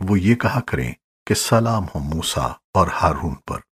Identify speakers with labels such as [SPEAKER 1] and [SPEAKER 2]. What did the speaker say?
[SPEAKER 1] وہ یہ کہا کریں کہ سلام ہو موسیٰ اور ہارون پر۔